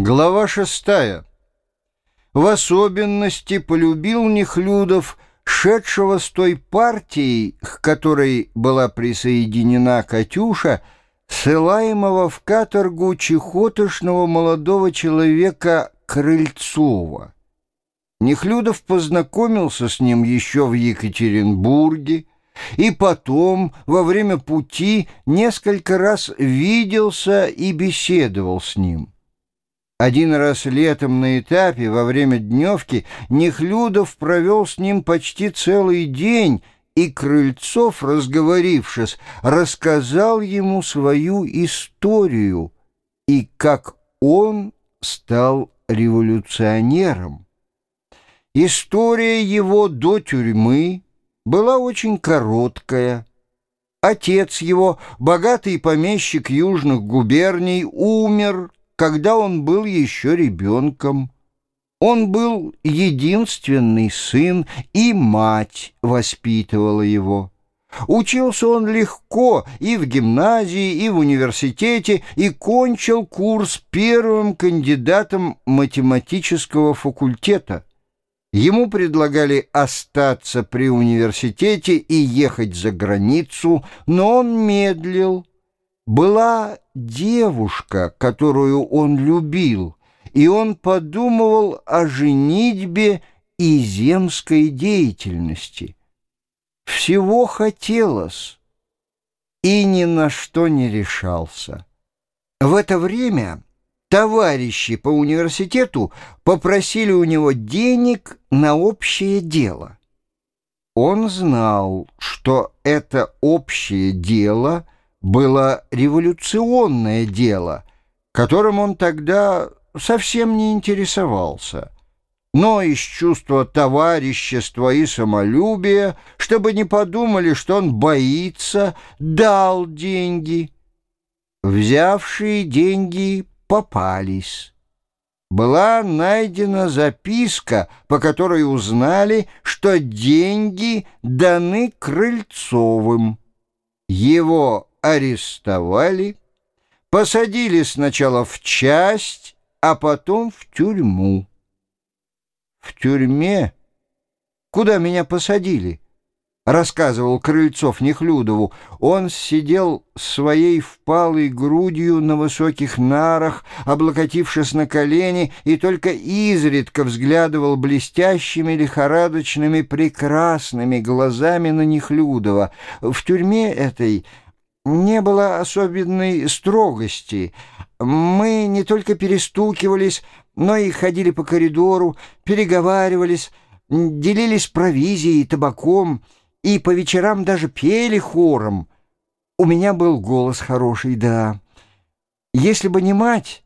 Глава шестая. В особенности полюбил Нехлюдов шедшего с той партией, к которой была присоединена Катюша, ссылаемого в каторгу чехотошного молодого человека Крыльцова. Нехлюдов познакомился с ним еще в Екатеринбурге, и потом, во время пути, несколько раз виделся и беседовал с ним. Один раз летом на этапе, во время дневки, Нехлюдов провел с ним почти целый день, и Крыльцов, разговорившись, рассказал ему свою историю и как он стал революционером. История его до тюрьмы была очень короткая. Отец его, богатый помещик южных губерний, умер, когда он был еще ребенком. Он был единственный сын, и мать воспитывала его. Учился он легко и в гимназии, и в университете, и кончил курс первым кандидатом математического факультета. Ему предлагали остаться при университете и ехать за границу, но он медлил. Была девушка, которую он любил, и он подумывал о женитьбе и земской деятельности. Всего хотелось, и ни на что не решался. В это время товарищи по университету попросили у него денег на общее дело. Он знал, что это общее дело было революционное дело, которым он тогда совсем не интересовался. Но из чувства товарищества и самолюбия, чтобы не подумали, что он боится, дал деньги. Взявшие деньги попались. Была найдена записка, по которой узнали, что деньги даны Крыльцовым. Его арестовали, посадили сначала в часть, а потом в тюрьму. В тюрьме? Куда меня посадили? рассказывал Крыльцов Нехлюдову, он сидел своей впалой грудью на высоких нарах, облокотившись на колени, и только изредка взглядывал блестящими, лихорадочными, прекрасными глазами на Нехлюдова. В тюрьме этой не было особенной строгости. Мы не только перестукивались, но и ходили по коридору, переговаривались, делились провизией, табаком — и по вечерам даже пели хором. У меня был голос хороший, да. Если бы не мать,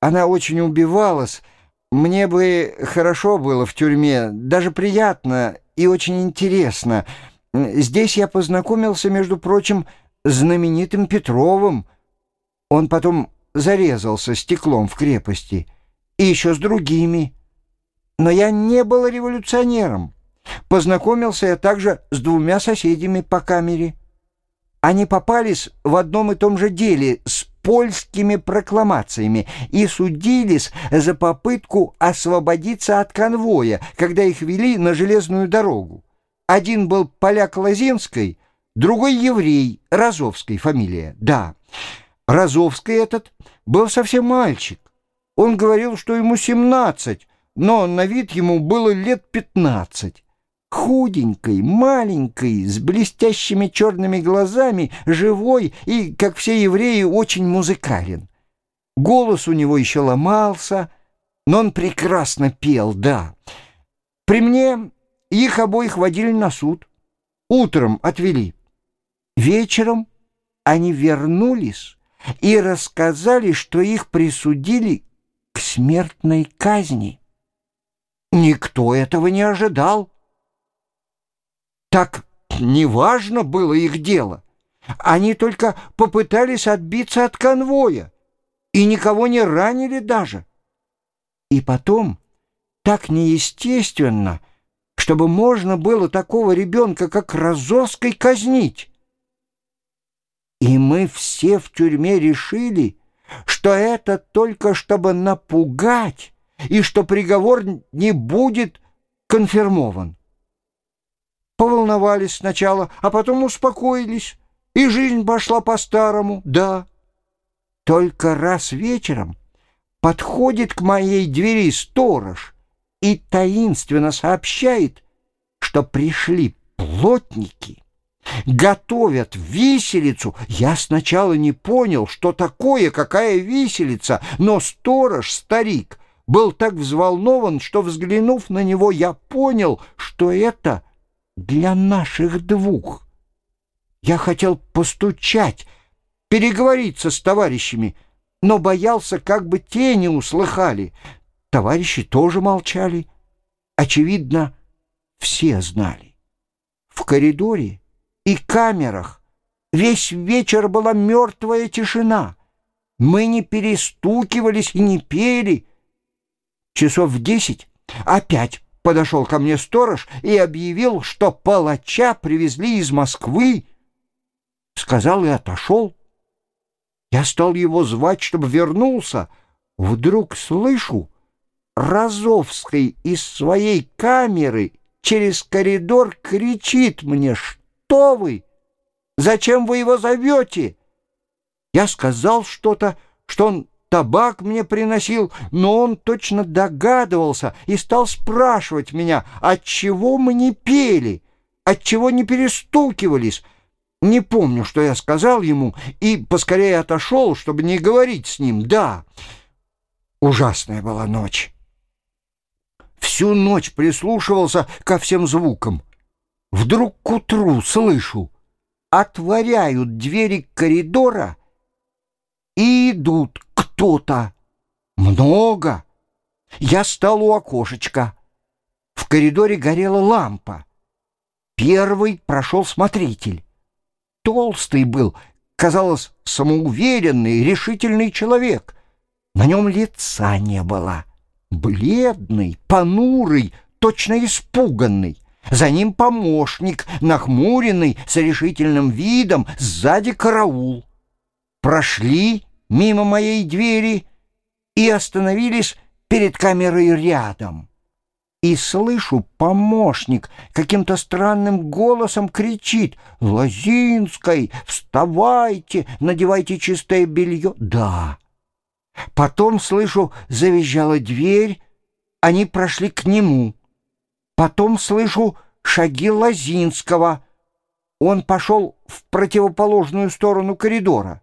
она очень убивалась, мне бы хорошо было в тюрьме, даже приятно и очень интересно. Здесь я познакомился, между прочим, с знаменитым Петровым. Он потом зарезался стеклом в крепости. И еще с другими. Но я не был революционером. Познакомился я также с двумя соседями по камере. Они попались в одном и том же деле с польскими прокламациями и судились за попытку освободиться от конвоя, когда их вели на железную дорогу. Один был поляк Лозинской, другой еврей, Розовской фамилия, да. Розовский этот был совсем мальчик. Он говорил, что ему 17, но на вид ему было лет 15 худенькой, маленькой, с блестящими черными глазами, живой и, как все евреи, очень музыкален. Голос у него еще ломался, но он прекрасно пел, да. При мне их обоих водили на суд. Утром отвели. Вечером они вернулись и рассказали, что их присудили к смертной казни. Никто этого не ожидал. Так неважно было их дело. Они только попытались отбиться от конвоя и никого не ранили даже. И потом, так неестественно, чтобы можно было такого ребенка, как Розовской, казнить. И мы все в тюрьме решили, что это только чтобы напугать и что приговор не будет конфирмован. Поволновались сначала, а потом успокоились, и жизнь пошла по-старому, да. Только раз вечером подходит к моей двери сторож и таинственно сообщает, что пришли плотники, готовят виселицу. Я сначала не понял, что такое, какая виселица, но сторож, старик, был так взволнован, что, взглянув на него, я понял, что это для наших двух. Я хотел постучать, переговориться с товарищами, но боялся, как бы те не услыхали. Товарищи тоже молчали. Очевидно, все знали. В коридоре и камерах весь вечер была мертвая тишина. Мы не перестукивались и не пели. Часов в десять опять подошел ко мне сторож и объявил, что палача привезли из Москвы. Сказал и отошел. Я стал его звать, чтобы вернулся. Вдруг слышу, Розовский из своей камеры через коридор кричит мне, «Что вы? Зачем вы его зовете?» Я сказал что-то, что он табак мне приносил, но он точно догадывался и стал спрашивать меня, отчего мы не пели, отчего не перестукивались. Не помню, что я сказал ему, и поскорее отошел, чтобы не говорить с ним. Да, ужасная была ночь. Всю ночь прислушивался ко всем звукам. Вдруг к утру слышу, отворяют двери коридора и идут кто-то. Много. Я стал у окошечка. В коридоре горела лампа. Первый прошел смотритель. Толстый был, казалось, самоуверенный, решительный человек. На нем лица не было. Бледный, понурый, точно испуганный. За ним помощник, нахмуренный, с решительным видом, сзади караул. Прошли мимо моей двери и остановились перед камерой рядом. И слышу, помощник каким-то странным голосом кричит «Лозинской, вставайте, надевайте чистое белье». «Да». Потом, слышу, завизжала дверь, они прошли к нему. Потом слышу шаги Лозинского. Он пошел в противоположную сторону коридора.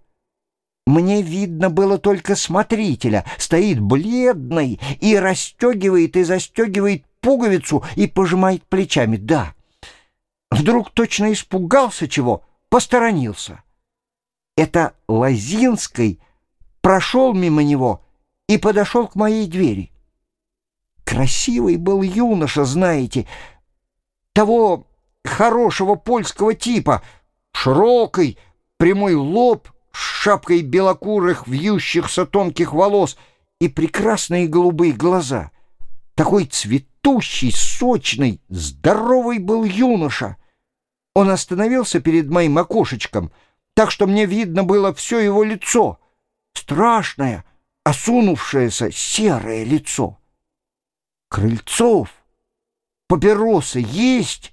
Мне видно было только смотрителя, стоит бледный и расстегивает и застегивает пуговицу и пожимает плечами. Да, вдруг точно испугался чего, посторонился. Это Лозинский прошел мимо него и подошел к моей двери. Красивый был юноша, знаете, того хорошего польского типа, широкий, прямой лоб, с шапкой белокурых, вьющихся тонких волос и прекрасные голубые глаза. Такой цветущий, сочный, здоровый был юноша. Он остановился перед моим окошечком, так что мне видно было все его лицо, страшное, осунувшееся серое лицо. Крыльцов, папиросы есть?